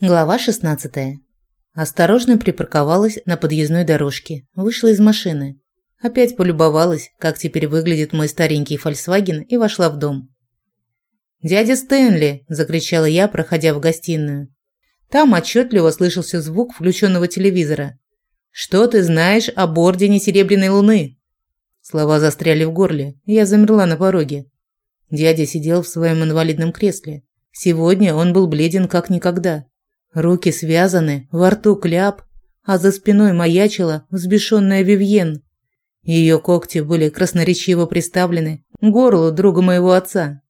Глава 16. Осторожно припарковалась на подъездной дорожке, вышла из машины. Опять полюбовалась, как теперь выглядит мой старенький Volkswagen и вошла в дом. «Дядя Стэнли!» – закричала я, проходя в гостиную. Там отчетливо слышался звук включенного телевизора. «Что ты знаешь об Ордене Серебряной Луны?» Слова застряли в горле, я замерла на пороге. Дядя сидел в своем инвалидном кресле. Сегодня он был бледен как никогда. Руки связаны, во рту кляп, а за спиной маячила взбешенная Вивьен. Ее когти были красноречиво приставлены к горлу друга моего отца.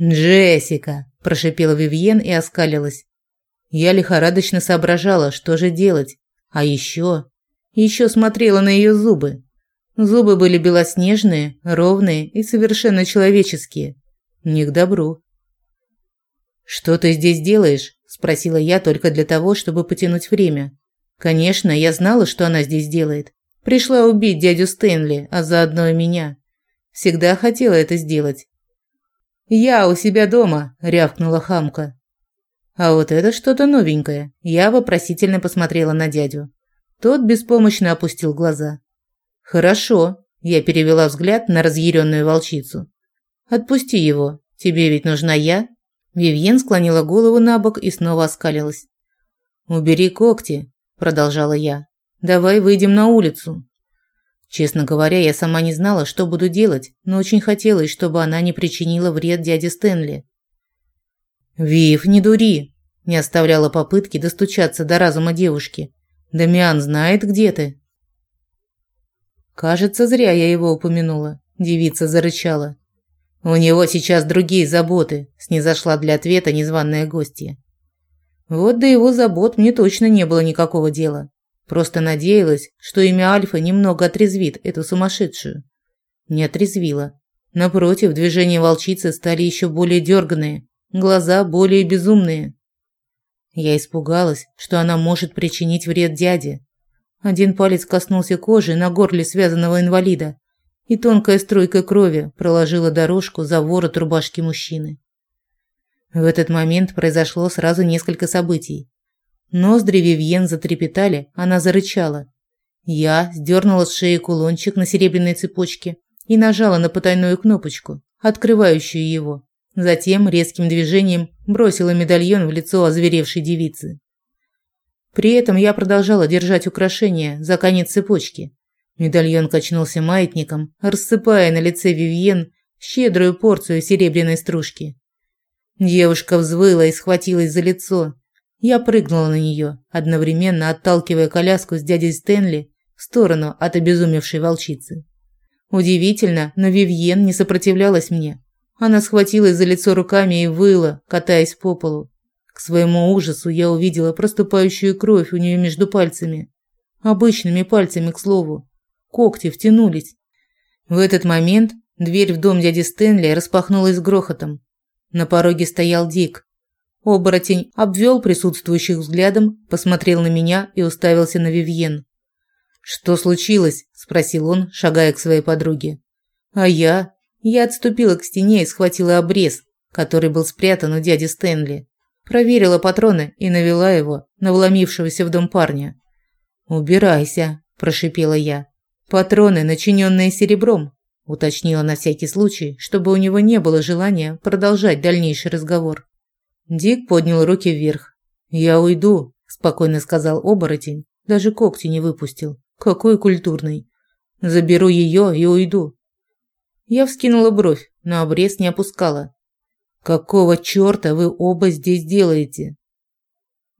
«Джессика!» – прошипела Вивьен и оскалилась. Я лихорадочно соображала, что же делать. А еще... Еще смотрела на ее зубы. Зубы были белоснежные, ровные и совершенно человеческие. Не к добру. «Что ты здесь делаешь?» – спросила я только для того, чтобы потянуть время. Конечно, я знала, что она здесь делает. Пришла убить дядю Стэнли, а заодно и меня. Всегда хотела это сделать. «Я у себя дома», – рявкнула хамка. А вот это что-то новенькое. Я вопросительно посмотрела на дядю. Тот беспомощно опустил глаза. «Хорошо», – я перевела взгляд на разъяренную волчицу. «Отпусти его. Тебе ведь нужна я?» Вивьен склонила голову на бок и снова оскалилась. «Убери когти», – продолжала я. «Давай выйдем на улицу». Честно говоря, я сама не знала, что буду делать, но очень хотелось, чтобы она не причинила вред дяде Стэнли. «Вив, не дури!» – не оставляла попытки достучаться до разума девушки. «Дамиан знает, где ты». Кажется, зря я его упомянула. Девица зарычала. У него сейчас другие заботы, снизошла для ответа незваная гостья. Вот до его забот мне точно не было никакого дела. Просто надеялась, что имя Альфа немного отрезвит эту сумасшедшую. Не отрезвила. Напротив, движения волчицы стали еще более дерганные, глаза более безумные. Я испугалась, что она может причинить вред дяде. Один палец коснулся кожи на горле связанного инвалида, и тонкая струйка крови проложила дорожку за ворот рубашки мужчины. В этот момент произошло сразу несколько событий. Ноздри Вивьен затрепетали, она зарычала. Я сдернула с шеи кулончик на серебряной цепочке и нажала на потайную кнопочку, открывающую его. Затем резким движением бросила медальон в лицо озверевшей девицы. При этом я продолжала держать украшение за конец цепочки, Медальон качнулся маятником, рассыпая на лице Вивьен щедрую порцию серебряной стружки. Девушка взвыла и схватилась за лицо. Я прыгнула на нее, одновременно отталкивая коляску с дядей Стэнли в сторону от обезумевшей волчицы. Удивительно, но Вивьен не сопротивлялась мне. Она схватилась за лицо руками и выла, катаясь по полу. К своему ужасу я увидела проступающую кровь у нее между пальцами. Обычными пальцами, к слову. Когти втянулись. В этот момент дверь в дом дяди Стэнли распахнулась с грохотом. На пороге стоял Дик. Оборотень обвел присутствующих взглядом, посмотрел на меня и уставился на Вивьен. «Что случилось?» – спросил он, шагая к своей подруге. «А я?» Я отступила к стене и схватила обрез, который был спрятан у дяди Стэнли. Проверила патроны и навела его на вломившегося в дом парня. «Убирайся», – прошипела я. Патроны, начиненные серебром, уточнила на всякий случай, чтобы у него не было желания продолжать дальнейший разговор. Дик поднял руки вверх. «Я уйду», – спокойно сказал оборотень, даже когти не выпустил. «Какой культурный. Заберу ее и уйду». Я вскинула бровь, но обрез не опускала. «Какого чёрта вы оба здесь делаете?»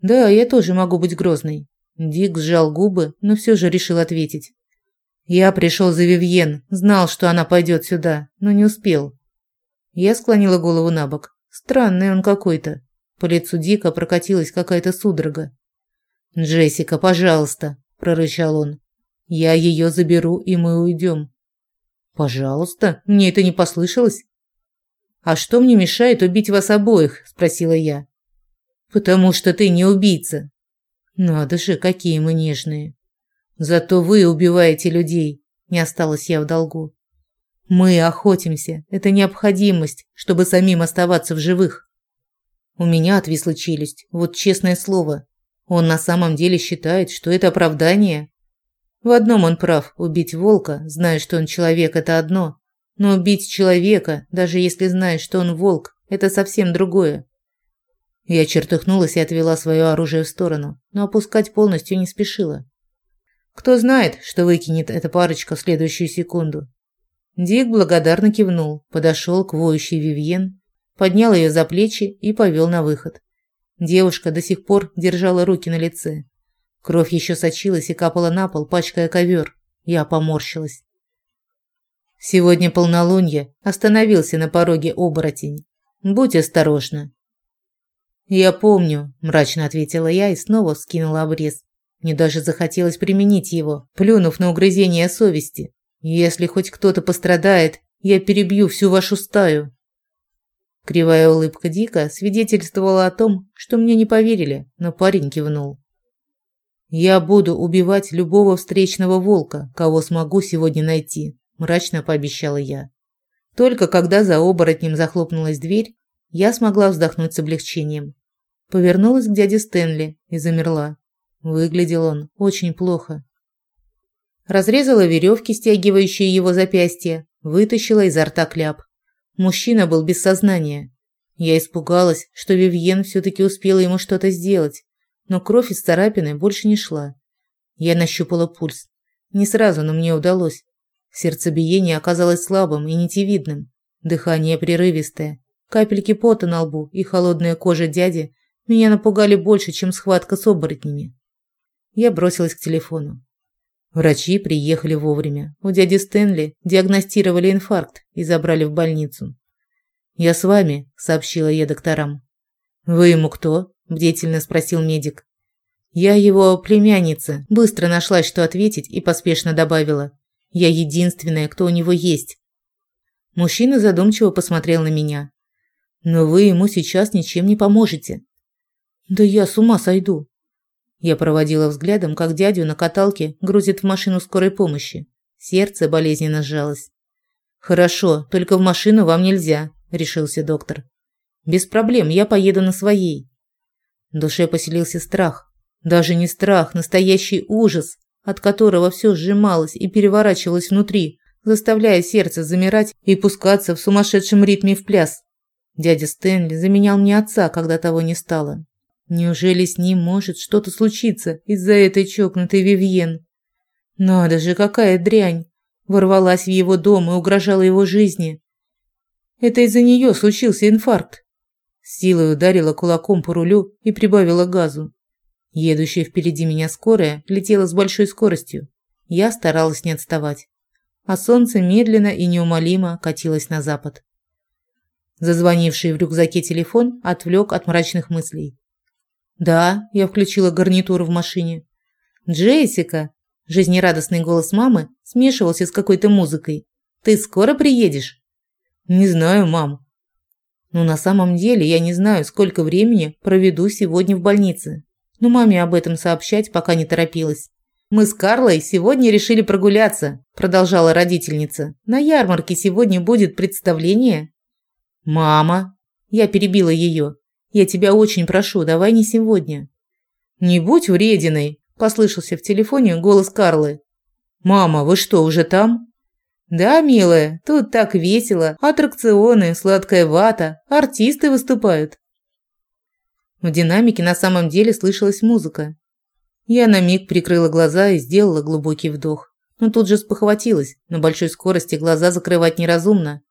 «Да, я тоже могу быть грозной». Дик сжал губы, но все же решил ответить. Я пришел за Вивьен, знал, что она пойдет сюда, но не успел. Я склонила голову на бок. Странный он какой-то. По лицу Дика прокатилась какая-то судорога. «Джессика, пожалуйста», – прорычал он. «Я ее заберу, и мы уйдем». «Пожалуйста, мне это не послышалось». «А что мне мешает убить вас обоих?» – спросила я. «Потому что ты не убийца». «Надо же, какие мы нежные». Зато вы убиваете людей. Не осталась я в долгу. Мы охотимся. Это необходимость, чтобы самим оставаться в живых. У меня отвисла челюсть, вот честное слово. Он на самом деле считает, что это оправдание? В одном он прав, убить волка, зная, что он человек, это одно. Но убить человека, даже если знаешь, что он волк, это совсем другое. Я чертыхнулась и отвела свое оружие в сторону, но опускать полностью не спешила. Кто знает, что выкинет эта парочка в следующую секунду. Дик благодарно кивнул, подошел к воющей Вивьен, поднял ее за плечи и повел на выход. Девушка до сих пор держала руки на лице. Кровь еще сочилась и капала на пол, пачкая ковер. Я поморщилась. Сегодня полнолуние. Остановился на пороге оборотень. Будь осторожна. Я помню, мрачно ответила я и снова скинула обрез. Мне даже захотелось применить его, плюнув на угрызение совести. Если хоть кто-то пострадает, я перебью всю вашу стаю. Кривая улыбка Дика свидетельствовала о том, что мне не поверили, но парень кивнул. Я буду убивать любого встречного волка, кого смогу сегодня найти мрачно пообещала я. Только когда за оборотнем захлопнулась дверь, я смогла вздохнуть с облегчением. Повернулась к дяде Стэнли и замерла. Выглядел он очень плохо. Разрезала веревки, стягивающие его запястья, вытащила изо рта кляп. Мужчина был без сознания. Я испугалась, что Вивьен все-таки успела ему что-то сделать, но кровь из царапины больше не шла. Я нащупала пульс. Не сразу, но мне удалось. Сердцебиение оказалось слабым и нитевидным, дыхание прерывистое. Капельки пота на лбу и холодная кожа дяди меня напугали больше, чем схватка с оборотнями. Я бросилась к телефону. Врачи приехали вовремя. У дяди Стэнли диагностировали инфаркт и забрали в больницу. «Я с вами», – сообщила я докторам. «Вы ему кто?» – бдительно спросил медик. Я его племянница. Быстро нашлась, что ответить, и поспешно добавила. Я единственная, кто у него есть. Мужчина задумчиво посмотрел на меня. Но вы ему сейчас ничем не поможете. Да я с ума сойду. Я проводила взглядом, как дядю на каталке грузит в машину скорой помощи. Сердце болезненно сжалось. Хорошо, только в машину вам нельзя, решился доктор. Без проблем, я поеду на своей. В душе поселился страх. Даже не страх, настоящий ужас от которого все сжималось и переворачивалось внутри, заставляя сердце замирать и пускаться в сумасшедшем ритме в пляс. Дядя Стэнли заменял мне отца, когда того не стало. Неужели с ним может что-то случиться из-за этой чокнутой Вивьен? Надо же, какая дрянь! Ворвалась в его дом и угрожала его жизни. Это из-за нее случился инфаркт. силой ударила кулаком по рулю и прибавила газу. Едущая впереди меня скорая летела с большой скоростью. Я старалась не отставать. А солнце медленно и неумолимо катилось на запад. Зазвонивший в рюкзаке телефон отвлек от мрачных мыслей. «Да», – я включила гарнитуру в машине. «Джессика!» – жизнерадостный голос мамы смешивался с какой-то музыкой. «Ты скоро приедешь?» «Не знаю, мам». «Ну, на самом деле я не знаю, сколько времени проведу сегодня в больнице но маме об этом сообщать пока не торопилась. «Мы с Карлой сегодня решили прогуляться», – продолжала родительница. «На ярмарке сегодня будет представление». «Мама!» – я перебила ее. «Я тебя очень прошу, давай не сегодня». «Не будь врединой», – послышался в телефоне голос Карлы. «Мама, вы что, уже там?» «Да, милая, тут так весело. Аттракционы, сладкая вата, артисты выступают. В динамике на самом деле слышалась музыка. Я на миг прикрыла глаза и сделала глубокий вдох. Но тут же спохватилась. На большой скорости глаза закрывать неразумно.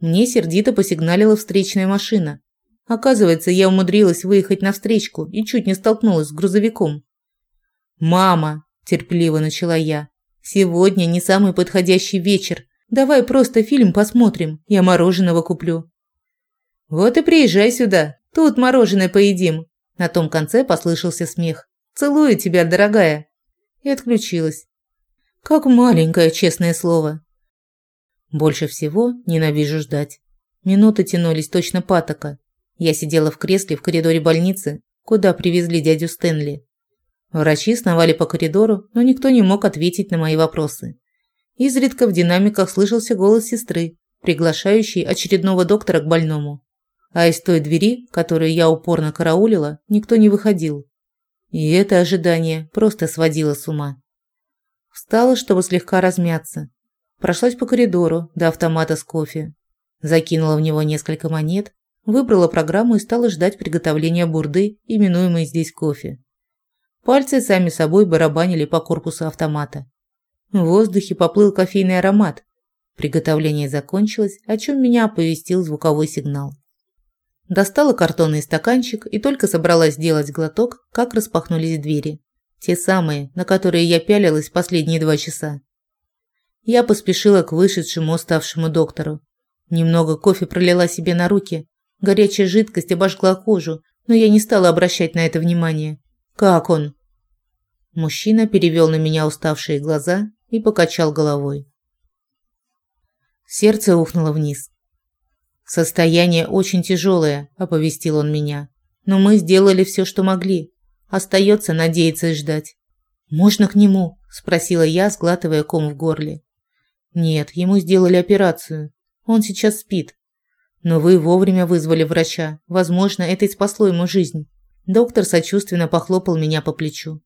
Мне сердито посигналила встречная машина. Оказывается, я умудрилась выехать на встречку и чуть не столкнулась с грузовиком. «Мама!» – терпеливо начала я. «Сегодня не самый подходящий вечер. Давай просто фильм посмотрим, я мороженого куплю». «Вот и приезжай сюда», Тут мороженое поедим. На том конце послышался смех. Целую тебя, дорогая. И отключилась. Как маленькое, честное слово. Больше всего ненавижу ждать. Минуты тянулись точно патока. Я сидела в кресле в коридоре больницы, куда привезли дядю Стэнли. Врачи сновали по коридору, но никто не мог ответить на мои вопросы. Изредка в динамиках слышался голос сестры, приглашающей очередного доктора к больному. А из той двери, которую я упорно караулила, никто не выходил. И это ожидание просто сводило с ума. Встала, чтобы слегка размяться. Прошлась по коридору до автомата с кофе. Закинула в него несколько монет, выбрала программу и стала ждать приготовления бурды, именуемой здесь кофе. Пальцы сами собой барабанили по корпусу автомата. В воздухе поплыл кофейный аромат. Приготовление закончилось, о чем меня оповестил звуковой сигнал. Достала картонный стаканчик и только собралась сделать глоток, как распахнулись двери. Те самые, на которые я пялилась последние два часа. Я поспешила к вышедшему уставшему доктору. Немного кофе пролила себе на руки. Горячая жидкость обожгла кожу, но я не стала обращать на это внимание. «Как он?» Мужчина перевел на меня уставшие глаза и покачал головой. Сердце ухнуло вниз. «Состояние очень тяжелое», – оповестил он меня. «Но мы сделали все, что могли. Остается надеяться и ждать». «Можно к нему?» – спросила я, сглатывая ком в горле. «Нет, ему сделали операцию. Он сейчас спит. Но вы вовремя вызвали врача. Возможно, это и спасло ему жизнь». Доктор сочувственно похлопал меня по плечу.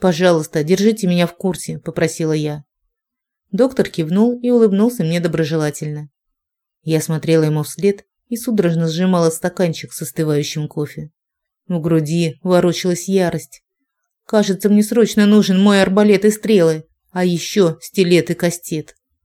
«Пожалуйста, держите меня в курсе», – попросила я. Доктор кивнул и улыбнулся мне доброжелательно. Я смотрела ему вслед и судорожно сжимала стаканчик с остывающим кофе. В груди ворочалась ярость. Кажется, мне срочно нужен мой арбалет и стрелы, а еще стилет и кастет.